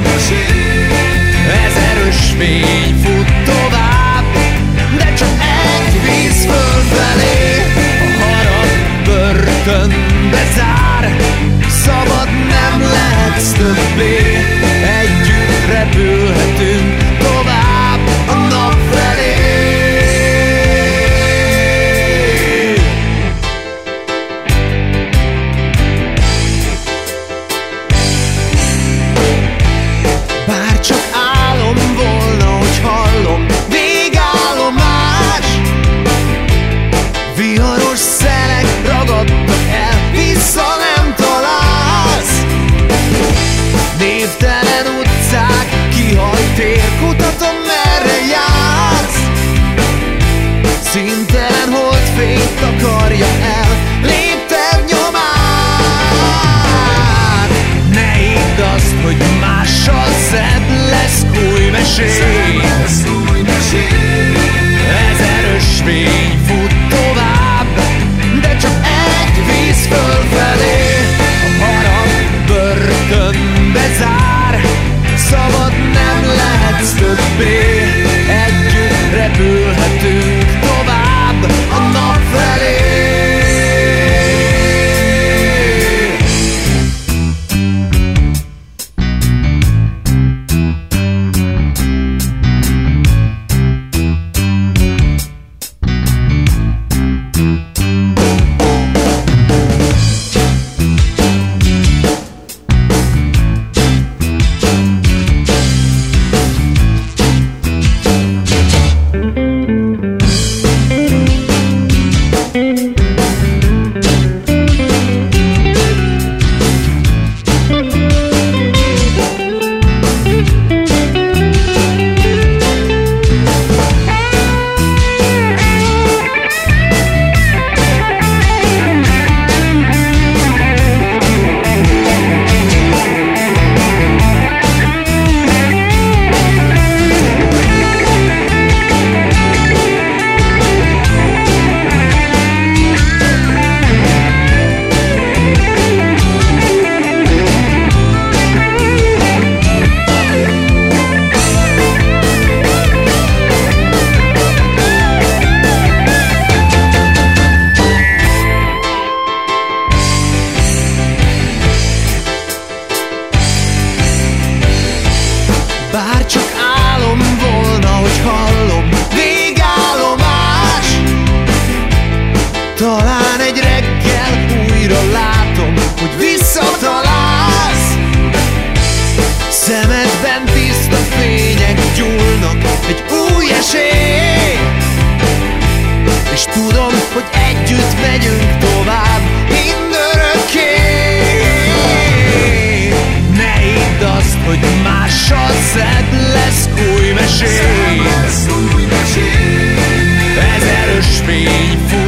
mesét Ez erős fény fut tovább De csak egy víz fölfelé A harag börtönbe zár. We are. megyünk tovább, mindörökké Ne hidd azt, hogy mással szebb lesz új mesél Ez erős fény fú